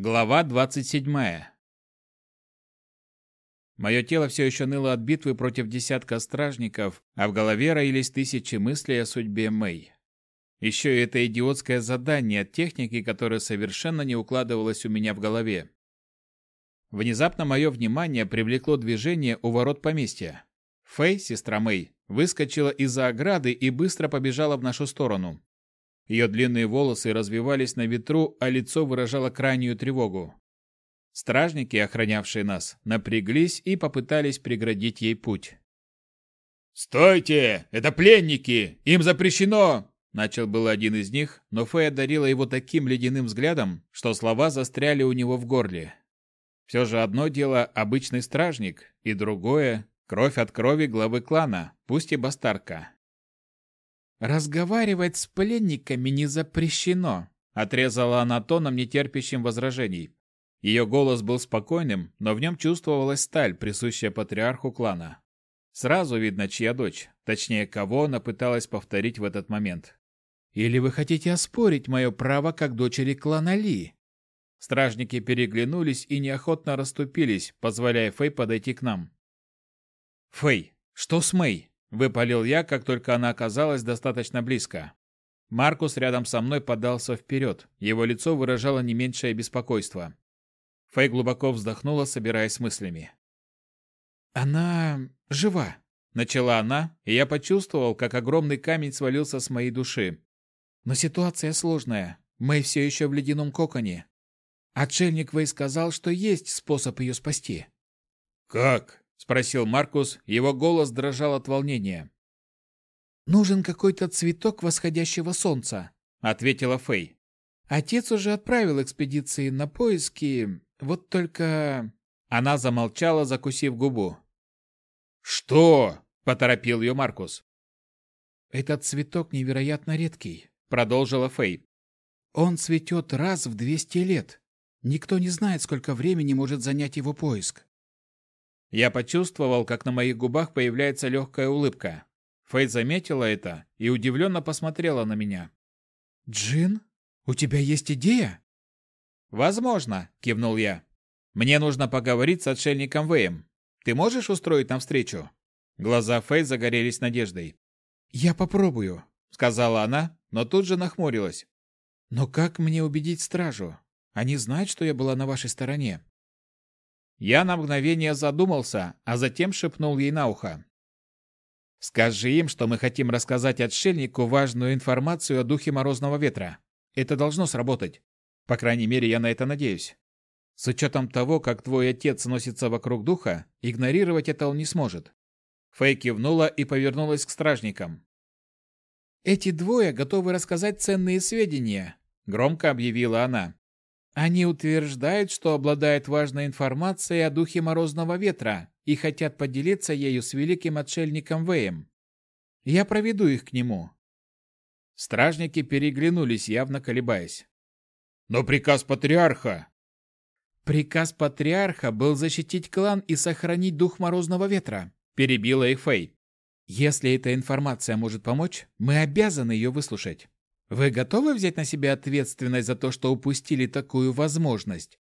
Глава 27. Мое тело все еще ныло от битвы против десятка стражников, а в голове роились тысячи мыслей о судьбе Мэй. Еще и это идиотское задание от техники, которое совершенно не укладывалось у меня в голове. Внезапно мое внимание привлекло движение у ворот поместья. Фэй, сестра Мэй, выскочила из-за ограды и быстро побежала в нашу сторону. Ее длинные волосы развивались на ветру, а лицо выражало крайнюю тревогу. Стражники, охранявшие нас, напряглись и попытались преградить ей путь. «Стойте! Это пленники! Им запрещено!» Начал был один из них, но Фэй одарила его таким ледяным взглядом, что слова застряли у него в горле. Все же одно дело обычный стражник, и другое — кровь от крови главы клана, пусть и бастарка. «Разговаривать с пленниками не запрещено», — отрезала она тоном, нетерпящим возражений. Ее голос был спокойным, но в нем чувствовалась сталь, присущая патриарху клана. Сразу видно, чья дочь, точнее, кого она пыталась повторить в этот момент. «Или вы хотите оспорить мое право как дочери клана Ли?» Стражники переглянулись и неохотно расступились, позволяя Фэй подойти к нам. «Фэй, что с Мэй?» Выпалил я, как только она оказалась достаточно близко. Маркус рядом со мной подался вперед. Его лицо выражало не меньшее беспокойство. Фэй глубоко вздохнула, собираясь с мыслями. «Она жива», — начала она, и я почувствовал, как огромный камень свалился с моей души. «Но ситуация сложная. Мы все еще в ледяном коконе. Отшельник Вэй сказал, что есть способ ее спасти». «Как?» Спросил Маркус, его голос дрожал от волнения. Нужен какой-то цветок восходящего солнца, ответила Фэй. Отец уже отправил экспедиции на поиски, вот только она замолчала, закусив губу. Что? поторопил ее Маркус. Этот цветок невероятно редкий, продолжила Фэй. Он цветет раз в двести лет. Никто не знает, сколько времени может занять его поиск. Я почувствовал, как на моих губах появляется легкая улыбка. Фейт заметила это и удивленно посмотрела на меня. «Джин, у тебя есть идея?» «Возможно», — кивнул я. «Мне нужно поговорить с отшельником Вэем. Ты можешь устроить нам встречу?» Глаза Фэй загорелись надеждой. «Я попробую», — сказала она, но тут же нахмурилась. «Но как мне убедить стражу? Они знают, что я была на вашей стороне. Я на мгновение задумался, а затем шепнул ей на ухо. «Скажи им, что мы хотим рассказать отшельнику важную информацию о духе Морозного Ветра. Это должно сработать. По крайней мере, я на это надеюсь. С учетом того, как твой отец носится вокруг духа, игнорировать это он не сможет». Фэй кивнула и повернулась к стражникам. «Эти двое готовы рассказать ценные сведения», — громко объявила она. Они утверждают, что обладают важной информацией о духе Морозного Ветра и хотят поделиться ею с великим отшельником Вэем. Я проведу их к нему. Стражники переглянулись, явно колебаясь. Но приказ патриарха... Приказ патриарха был защитить клан и сохранить дух Морозного Ветра, перебила их Фэй. Если эта информация может помочь, мы обязаны ее выслушать. Вы готовы взять на себя ответственность за то, что упустили такую возможность?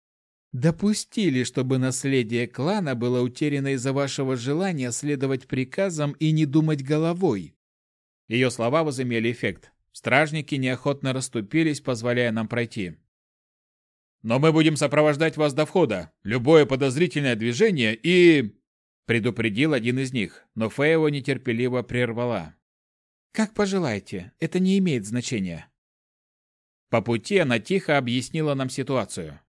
Допустили, чтобы наследие клана было утеряно из-за вашего желания следовать приказам и не думать головой. Ее слова возымели эффект. Стражники неохотно расступились, позволяя нам пройти. Но мы будем сопровождать вас до входа. Любое подозрительное движение и предупредил один из них, но его нетерпеливо прервала. Как пожелаете, это не имеет значения. По пути она тихо объяснила нам ситуацию.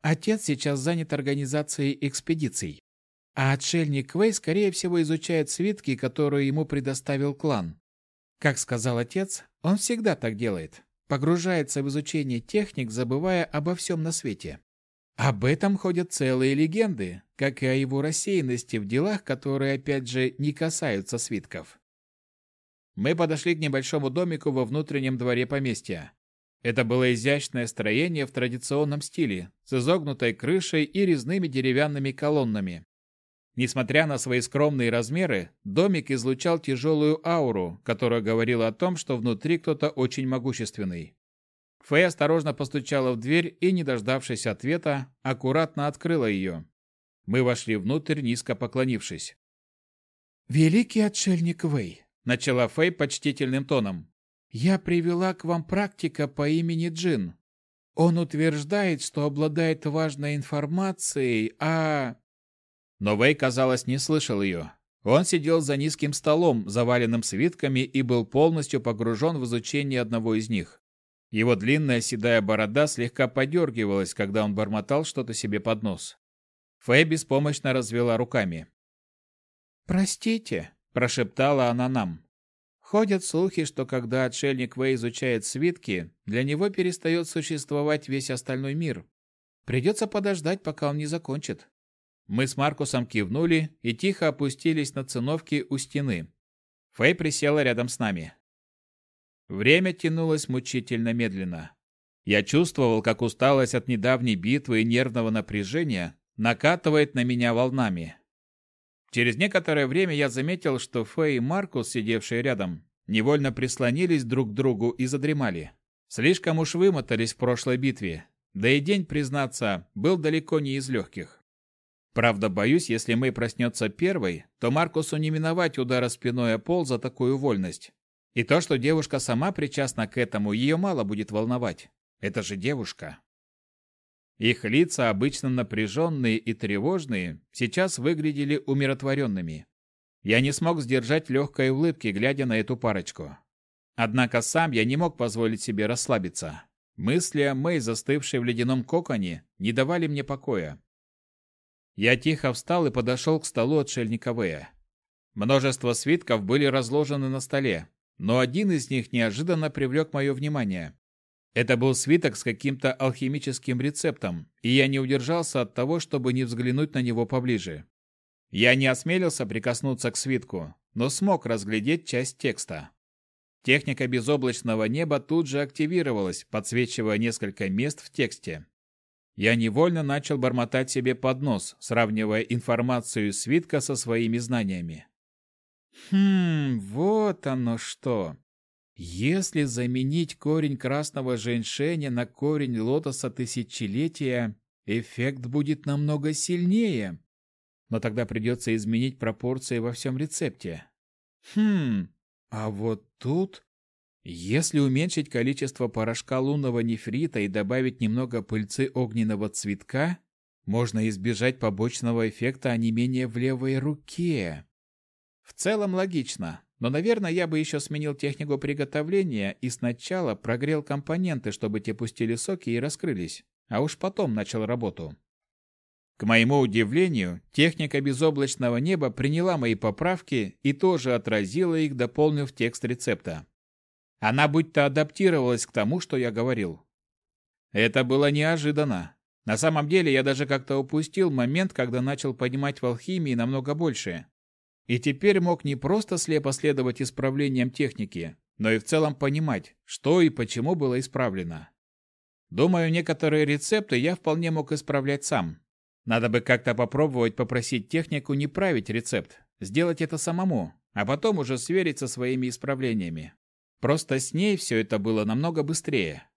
Отец сейчас занят организацией экспедиций, а отшельник Квей, скорее всего, изучает свитки, которые ему предоставил клан. Как сказал отец, он всегда так делает, погружается в изучение техник, забывая обо всем на свете. Об этом ходят целые легенды, как и о его рассеянности в делах, которые, опять же, не касаются свитков. Мы подошли к небольшому домику во внутреннем дворе поместья. Это было изящное строение в традиционном стиле, с изогнутой крышей и резными деревянными колоннами. Несмотря на свои скромные размеры, домик излучал тяжелую ауру, которая говорила о том, что внутри кто-то очень могущественный. Фэй осторожно постучала в дверь и, не дождавшись ответа, аккуратно открыла ее. Мы вошли внутрь, низко поклонившись. «Великий отшельник Вэй», — начала Фэй почтительным тоном, — «я привела к вам практика по имени Джин. Он утверждает, что обладает важной информацией, а...» Но Вэй, казалось, не слышал ее. Он сидел за низким столом, заваленным свитками, и был полностью погружен в изучение одного из них. Его длинная седая борода слегка подергивалась, когда он бормотал что-то себе под нос. Фэй беспомощно развела руками. «Простите», – прошептала она нам. Ходят слухи, что когда отшельник Вэй изучает свитки, для него перестает существовать весь остальной мир. Придется подождать, пока он не закончит. Мы с Маркусом кивнули и тихо опустились на циновки у стены. Фэй присела рядом с нами. Время тянулось мучительно медленно. Я чувствовал, как усталость от недавней битвы и нервного напряжения накатывает на меня волнами. Через некоторое время я заметил, что Фэй и Маркус, сидевшие рядом, невольно прислонились друг к другу и задремали. Слишком уж вымотались в прошлой битве, да и день, признаться, был далеко не из легких. Правда, боюсь, если Мэй проснется первой, то Маркусу не миновать удара спиной о пол за такую вольность. И то, что девушка сама причастна к этому, ее мало будет волновать. Это же девушка. Их лица, обычно напряженные и тревожные, сейчас выглядели умиротворенными. Я не смог сдержать легкой улыбки, глядя на эту парочку. Однако сам я не мог позволить себе расслабиться. Мысли о Мэй, застывшей в ледяном коконе, не давали мне покоя. Я тихо встал и подошел к столу отшельника Вэя. Множество свитков были разложены на столе, но один из них неожиданно привлек мое внимание. Это был свиток с каким-то алхимическим рецептом, и я не удержался от того, чтобы не взглянуть на него поближе. Я не осмелился прикоснуться к свитку, но смог разглядеть часть текста. Техника безоблачного неба тут же активировалась, подсвечивая несколько мест в тексте. Я невольно начал бормотать себе под нос, сравнивая информацию свитка со своими знаниями. Хм, вот оно что. Если заменить корень красного женьшеня на корень лотоса тысячелетия, эффект будет намного сильнее. Но тогда придется изменить пропорции во всем рецепте. Хм, а вот тут если уменьшить количество порошка лунного нефрита и добавить немного пыльцы огненного цветка, можно избежать побочного эффекта онемения в левой руке. В целом логично, но, наверное, я бы еще сменил технику приготовления и сначала прогрел компоненты, чтобы те пустили соки и раскрылись, а уж потом начал работу. К моему удивлению, техника безоблачного неба приняла мои поправки и тоже отразила их, дополнив текст рецепта. Она будто адаптировалась к тому, что я говорил. Это было неожиданно. На самом деле я даже как-то упустил момент, когда начал понимать в алхимии намного больше. И теперь мог не просто слепо следовать исправлениям техники, но и в целом понимать, что и почему было исправлено. Думаю, некоторые рецепты я вполне мог исправлять сам. Надо бы как-то попробовать попросить технику не править рецепт, сделать это самому, а потом уже сверить со своими исправлениями. Просто с ней все это было намного быстрее.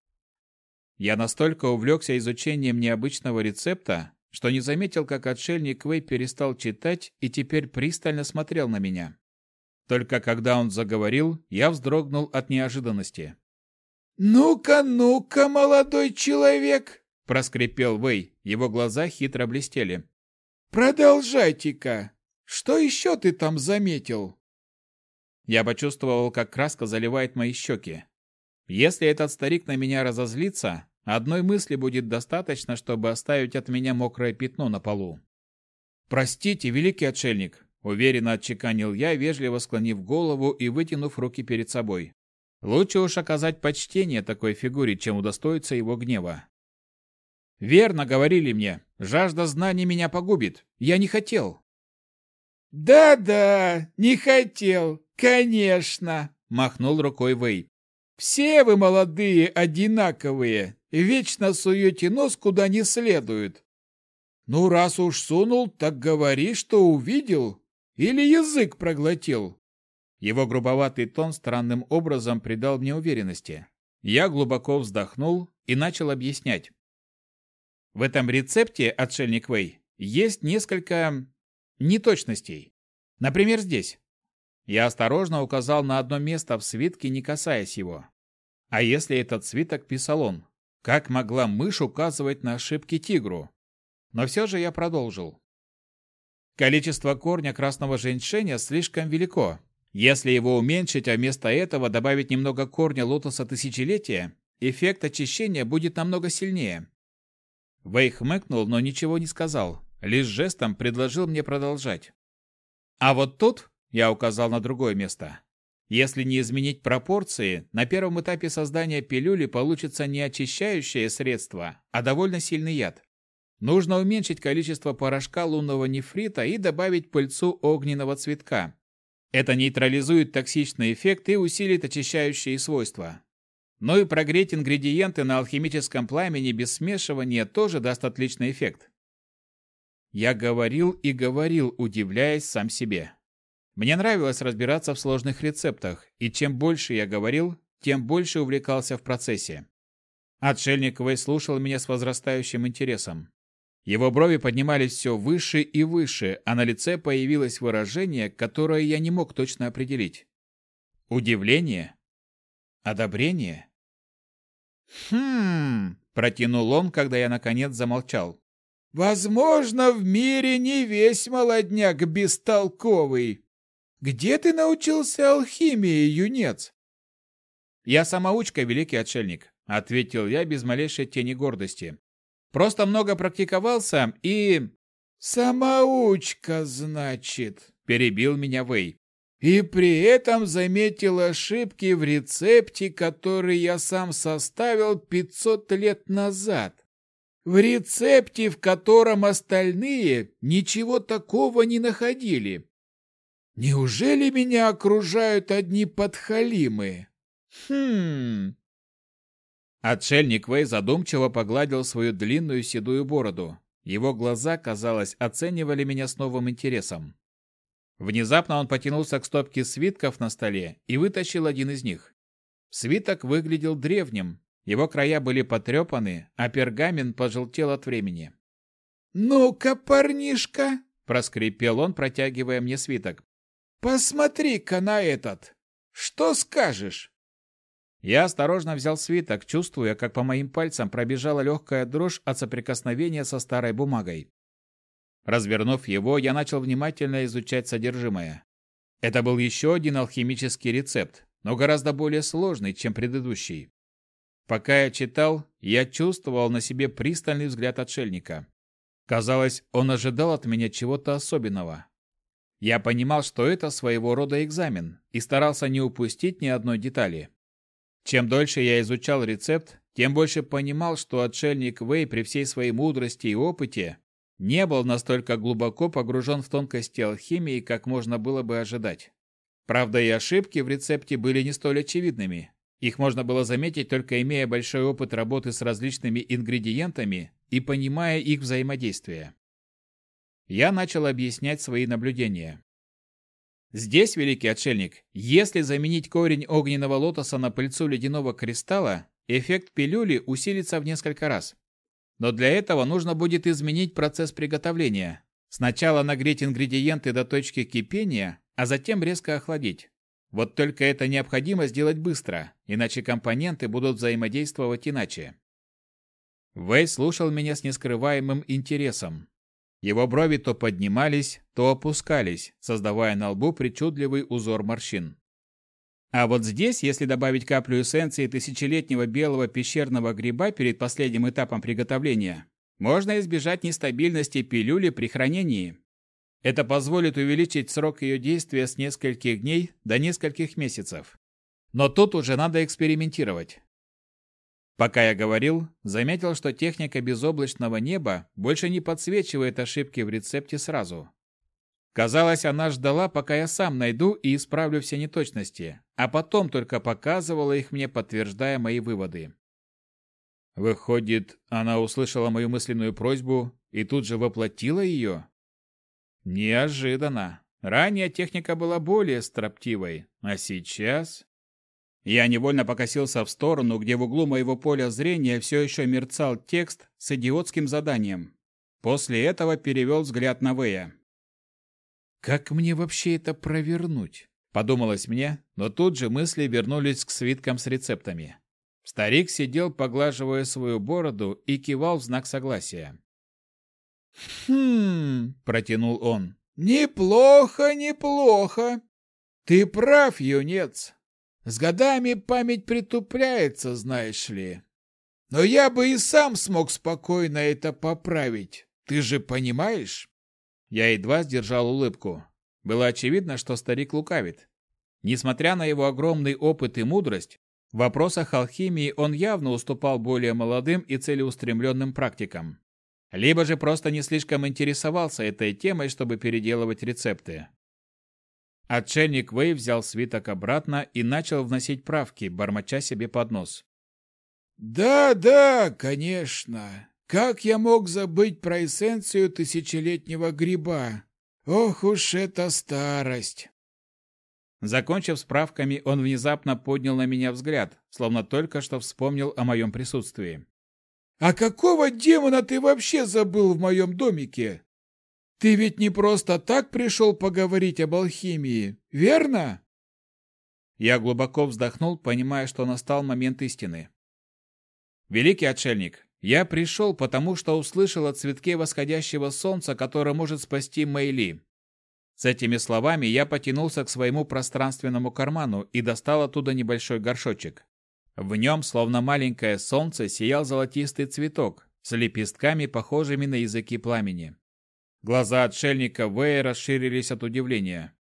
Я настолько увлекся изучением необычного рецепта, что не заметил, как отшельник Вэй перестал читать и теперь пристально смотрел на меня. Только когда он заговорил, я вздрогнул от неожиданности. «Ну-ка, ну-ка, молодой человек!» – проскрипел Вэй, его глаза хитро блестели. «Продолжайте-ка! Что еще ты там заметил?» Я почувствовал, как краска заливает мои щеки. Если этот старик на меня разозлится, одной мысли будет достаточно, чтобы оставить от меня мокрое пятно на полу. «Простите, великий отшельник», — уверенно отчеканил я, вежливо склонив голову и вытянув руки перед собой. «Лучше уж оказать почтение такой фигуре, чем удостоиться его гнева». «Верно говорили мне, жажда знаний меня погубит. Я не хотел». «Да-да, не хотел. «Конечно!» – махнул рукой Вэй. «Все вы молодые одинаковые, вечно суете нос куда не следует. Ну, раз уж сунул, так говори, что увидел или язык проглотил». Его грубоватый тон странным образом придал мне уверенности. Я глубоко вздохнул и начал объяснять. В этом рецепте, отшельник Вэй, есть несколько неточностей. Например, здесь. Я осторожно указал на одно место в свитке, не касаясь его. А если этот свиток писал он? Как могла мышь указывать на ошибки тигру? Но все же я продолжил. Количество корня красного женьшеня слишком велико. Если его уменьшить, а вместо этого добавить немного корня лотоса тысячелетия, эффект очищения будет намного сильнее. Вэй хмыкнул, но ничего не сказал, лишь жестом предложил мне продолжать. А вот тут, я указал на другое место, если не изменить пропорции, на первом этапе создания пилюли получится не очищающее средство, а довольно сильный яд. Нужно уменьшить количество порошка лунного нефрита и добавить пыльцу огненного цветка. Это нейтрализует токсичный эффект и усилит очищающие свойства. Но и прогреть ингредиенты на алхимическом пламени без смешивания тоже даст отличный эффект. Я говорил и говорил, удивляясь сам себе. Мне нравилось разбираться в сложных рецептах, и чем больше я говорил, тем больше увлекался в процессе. Отшельник Вэй слушал меня с возрастающим интересом. Его брови поднимались все выше и выше, а на лице появилось выражение, которое я не мог точно определить. Удивление? Одобрение? «Хм...» – протянул он, когда я наконец замолчал. «Возможно, в мире не весь молодняк бестолковый. Где ты научился алхимии, юнец?» «Я самоучка, великий отшельник», — ответил я без малейшей тени гордости. «Просто много практиковался и...» «Самоучка, значит», — перебил меня Вэй. «И при этом заметил ошибки в рецепте, который я сам составил 500 лет назад. В рецепте, в котором остальные ничего такого не находили. Неужели меня окружают одни подхалимы? Хм. Отшельник Вэй задумчиво погладил свою длинную седую бороду. Его глаза, казалось, оценивали меня с новым интересом. Внезапно он потянулся к стопке свитков на столе и вытащил один из них. Свиток выглядел древним, его края были потрепаны, а пергамент пожелтел от времени. «Ну-ка, парнишка!» – проскрипел он, протягивая мне свиток. Посмотри-ка на этот! Что скажешь?» Я осторожно взял свиток, чувствуя, как по моим пальцам пробежала легкая дрожь от соприкосновения со старой бумагой. Развернув его, я начал внимательно изучать содержимое. Это был еще один алхимический рецепт, но гораздо более сложный, чем предыдущий. Пока я читал, я чувствовал на себе пристальный взгляд отшельника. Казалось, он ожидал от меня чего-то особенного, я понимал, что это своего рода экзамен, и старался не упустить ни одной детали. Чем дольше я изучал рецепт, тем больше понимал, что отшельник Вэй при всей своей мудрости и опыте не был настолько глубоко погружен в тонкости алхимии, как можно было бы ожидать. Правда, и ошибки в рецепте были не столь очевидными. Их можно было заметить, только имея большой опыт работы с различными ингредиентами и понимая их взаимодействие я начал объяснять свои наблюдения. Здесь, великий отшельник, если заменить корень огненного лотоса на пыльцу ледяного кристалла, эффект пилюли усилится в несколько раз. Но для этого нужно будет изменить процесс приготовления. Сначала нагреть ингредиенты до точки кипения, а затем резко охладить. Вот только это необходимо сделать быстро, иначе компоненты будут взаимодействовать иначе. Вэй слушал меня с нескрываемым интересом. Его брови то поднимались, то опускались, создавая на лбу причудливый узор морщин. А вот здесь, если добавить каплю эссенции тысячелетнего белого пещерного гриба перед последним этапом приготовления, можно избежать нестабильности пилюли при хранении. Это позволит увеличить срок ее действия с нескольких дней до нескольких месяцев. Но тут уже надо экспериментировать. Пока я говорил, заметил, что техника безоблачного неба больше не подсвечивает ошибки в рецепте сразу. Казалось, она ждала, пока я сам найду и исправлю все неточности, а потом только показывала их мне, подтверждая мои выводы. Выходит, она услышала мою мысленную просьбу и тут же воплотила ее? Неожиданно. Ранее техника была более строптивой, а сейчас... Я невольно покосился в сторону, где в углу моего поля зрения все еще мерцал текст с идиотским заданием. После этого перевел взгляд на Вэя. «Как мне вообще это провернуть?» – подумалось мне, но тут же мысли вернулись к свиткам с рецептами. Старик сидел, поглаживая свою бороду, и кивал в знак согласия. «Хм...» – протянул он. «Неплохо, неплохо. Ты прав, юнец. С годами память притупляется, знаешь ли. Но я бы и сам смог спокойно это поправить. Ты же понимаешь?» Я едва сдержал улыбку. Было очевидно, что старик лукавит. Несмотря на его огромный опыт и мудрость, в вопросах алхимии он явно уступал более молодым и целеустремленным практикам либо же просто не слишком интересовался этой темой, чтобы переделывать рецепты. Отшельник Вэй взял свиток обратно и начал вносить правки, бормоча себе под нос. «Да, да, конечно. Как я мог забыть про эссенцию тысячелетнего гриба? Ох уж эта старость!» Закончив справками, он внезапно поднял на меня взгляд, словно только что вспомнил о моем присутствии. А какого демона ты вообще забыл в моем домике? Ты ведь не просто так пришел поговорить об алхимии, верно? Я глубоко вздохнул, понимая, что настал момент истины. Великий отшельник, я пришел, потому что услышал о цветке восходящего солнца, который может спасти Мэйли. С этими словами я потянулся к своему пространственному карману и достал оттуда небольшой горшочек. В нем, словно маленькое солнце, сиял золотистый цветок с лепестками, похожими на языки пламени. Глаза отшельника Вэя расширились от удивления.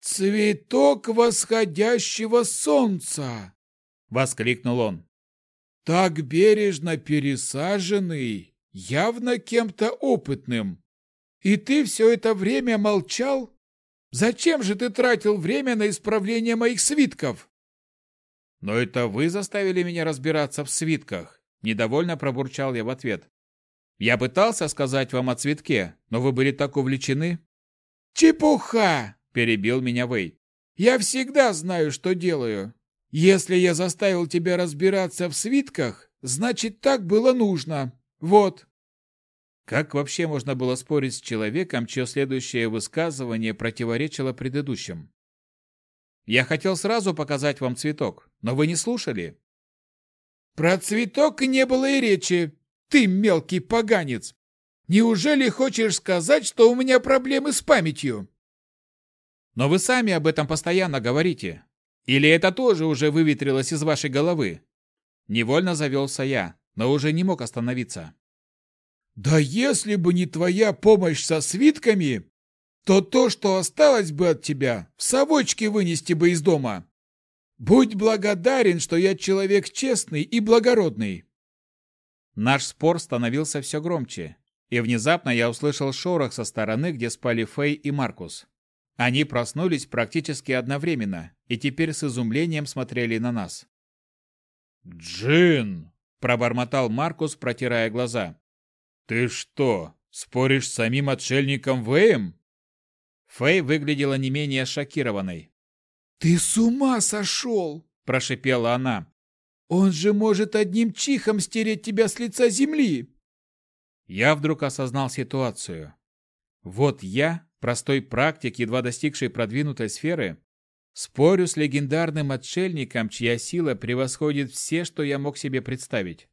«Цветок восходящего солнца!» — воскликнул он. «Так бережно пересаженный, явно кем-то опытным. И ты все это время молчал? Зачем же ты тратил время на исправление моих свитков?» «Но это вы заставили меня разбираться в свитках», – недовольно пробурчал я в ответ. «Я пытался сказать вам о цветке, но вы были так увлечены». «Чепуха!» – перебил меня Вэй. «Я всегда знаю, что делаю. Если я заставил тебя разбираться в свитках, значит, так было нужно. Вот». Как вообще можно было спорить с человеком, чье следующее высказывание противоречило предыдущим? Я хотел сразу показать вам цветок, но вы не слушали. Про цветок не было и речи. Ты мелкий поганец. Неужели хочешь сказать, что у меня проблемы с памятью? Но вы сами об этом постоянно говорите. Или это тоже уже выветрилось из вашей головы? Невольно завелся я, но уже не мог остановиться. Да если бы не твоя помощь со свитками, то то, что осталось бы от тебя, в совочке вынести бы из дома. Будь благодарен, что я человек честный и благородный. Наш спор становился все громче, и внезапно я услышал шорох со стороны, где спали Фэй и Маркус. Они проснулись практически одновременно и теперь с изумлением смотрели на нас. «Джин!» – пробормотал Маркус, протирая глаза. «Ты что, споришь с самим отшельником Вэем?» Фэй выглядела не менее шокированной. «Ты с ума сошел!» – прошипела она. «Он же может одним чихом стереть тебя с лица земли!» Я вдруг осознал ситуацию. Вот я, простой практик, едва достигший продвинутой сферы, спорю с легендарным отшельником, чья сила превосходит все, что я мог себе представить.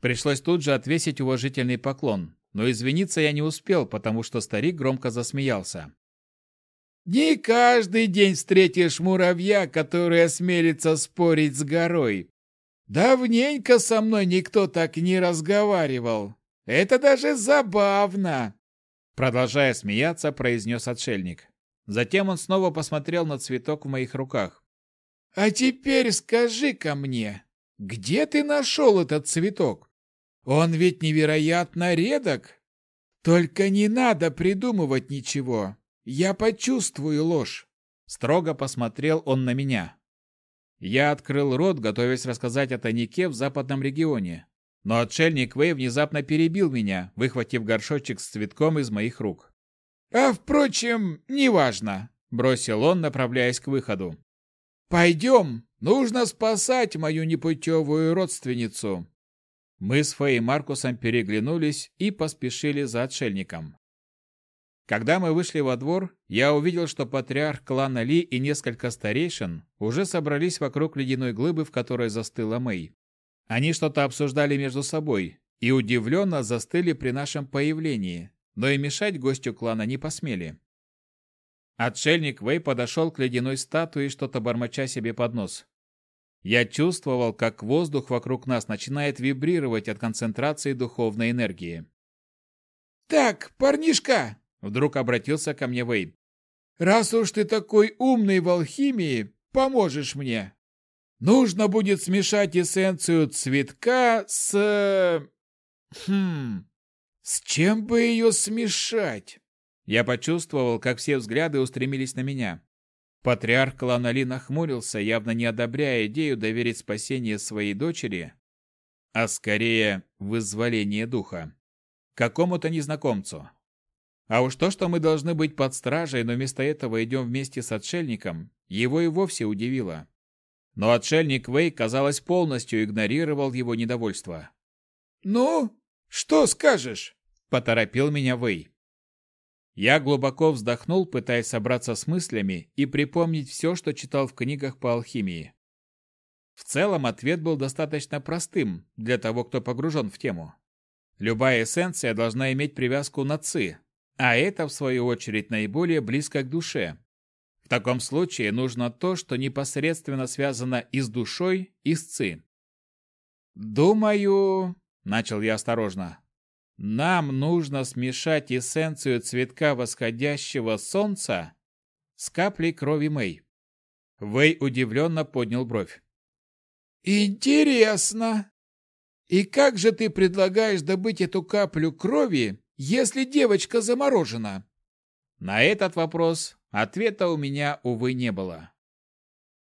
Пришлось тут же отвесить уважительный поклон, но извиниться я не успел, потому что старик громко засмеялся. Не каждый день встретишь муравья, который осмелится спорить с горой. Давненько со мной никто так не разговаривал. Это даже забавно. Продолжая смеяться, произнес отшельник. Затем он снова посмотрел на цветок в моих руках. А теперь скажи-ка мне, где ты нашел этот цветок? Он ведь невероятно редок. Только не надо придумывать ничего. Я почувствую ложь. Строго посмотрел он на меня. Я открыл рот, готовясь рассказать о тайнике в западном регионе. Но отшельник Вэй внезапно перебил меня, выхватив горшочек с цветком из моих рук. «А, впрочем, неважно», — бросил он, направляясь к выходу. «Пойдем, Нужно спасать мою непутевую родственницу. Мы с Фэй и Маркусом переглянулись и поспешили за отшельником. Когда мы вышли во двор, я увидел, что патриарх клана Ли и несколько старейшин уже собрались вокруг ледяной глыбы, в которой застыла Мэй. Они что-то обсуждали между собой и удивленно застыли при нашем появлении, но и мешать гостю клана не посмели. Отшельник Вэй подошел к ледяной статуе, что-то бормоча себе под нос. Я чувствовал, как воздух вокруг нас начинает вибрировать от концентрации духовной энергии. «Так, парнишка!» — вдруг обратился ко мне Вэй. «Раз уж ты такой умный в алхимии, поможешь мне. Нужно будет смешать эссенцию цветка с... Хм... С чем бы ее смешать?» Я почувствовал, как все взгляды устремились на меня. Патриарх клана Ли нахмурился, явно не одобряя идею доверить спасение своей дочери, а скорее вызволение духа, какому-то незнакомцу. А уж то, что мы должны быть под стражей, но вместо этого идем вместе с отшельником, его и вовсе удивило. Но отшельник Вэй, казалось, полностью игнорировал его недовольство. «Ну, что скажешь?» – поторопил меня Вэй. Я глубоко вздохнул, пытаясь собраться с мыслями и припомнить все, что читал в книгах по алхимии. В целом ответ был достаточно простым для того, кто погружен в тему. Любая эссенция должна иметь привязку на ци, а это, в свою очередь, наиболее близко к душе. В таком случае нужно то, что непосредственно связано и с душой, и с ци. «Думаю...» — начал я осторожно. Нам нужно смешать эссенцию цветка восходящего солнца с каплей крови Мэй. Вэй удивленно поднял бровь. Интересно. И как же ты предлагаешь добыть эту каплю крови, если девочка заморожена? На этот вопрос ответа у меня, увы, не было.